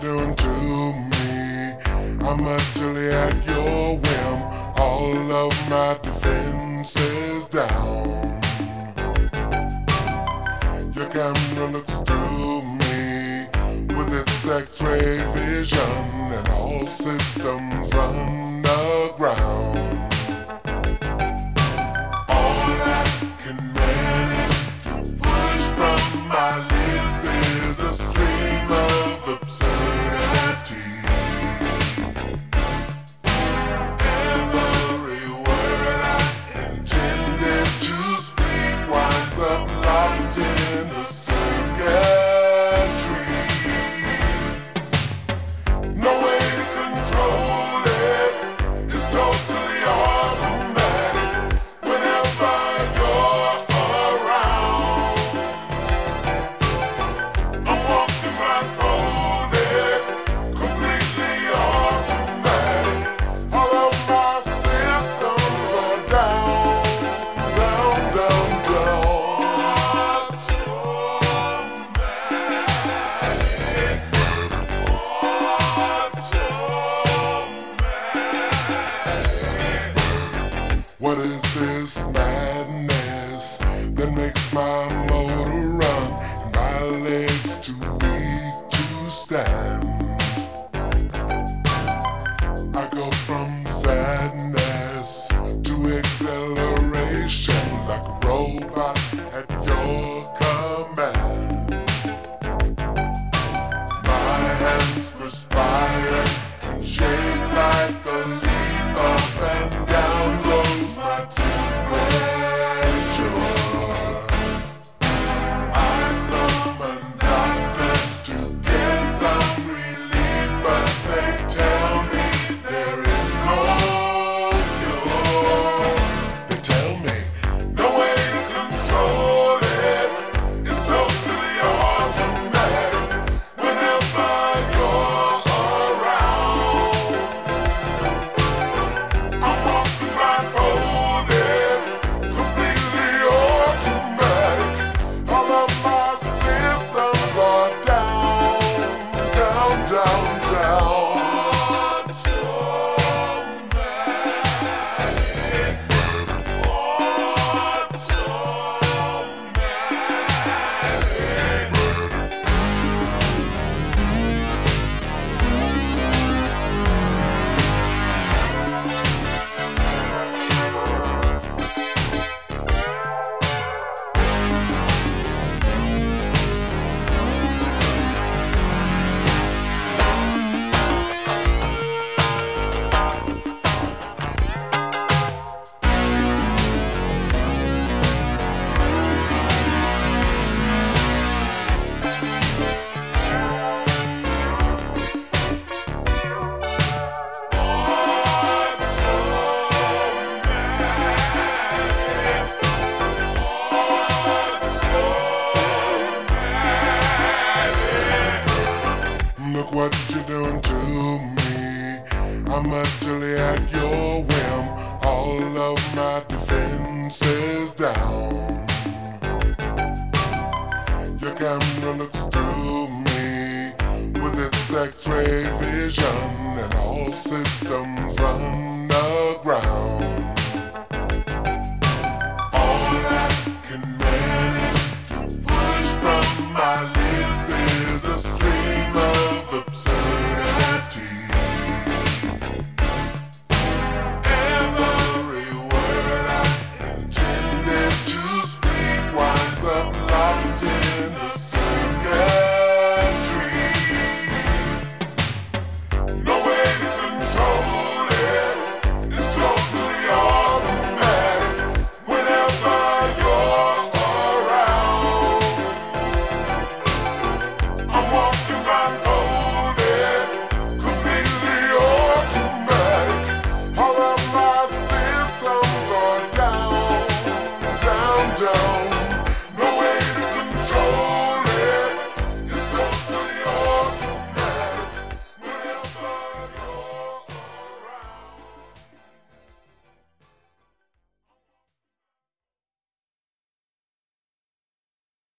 doing to me. I'm a at your whim. All of my defenses down. this madness. X-ray vision and all systems.